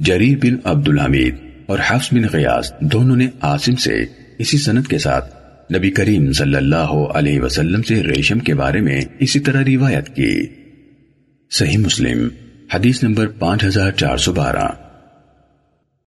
جریر بن عبد الحمید اور حفظ بن غیاس دونوں نے عاصم سے اسی سنت کے ساتھ نبی کریم صلی اللہ علیہ وسلم سے ریشم کے بارے میں اسی طرح روایت کی۔ صحیح مسلم، حدیث نمبر پانچ ہزار چار سو بارہ۔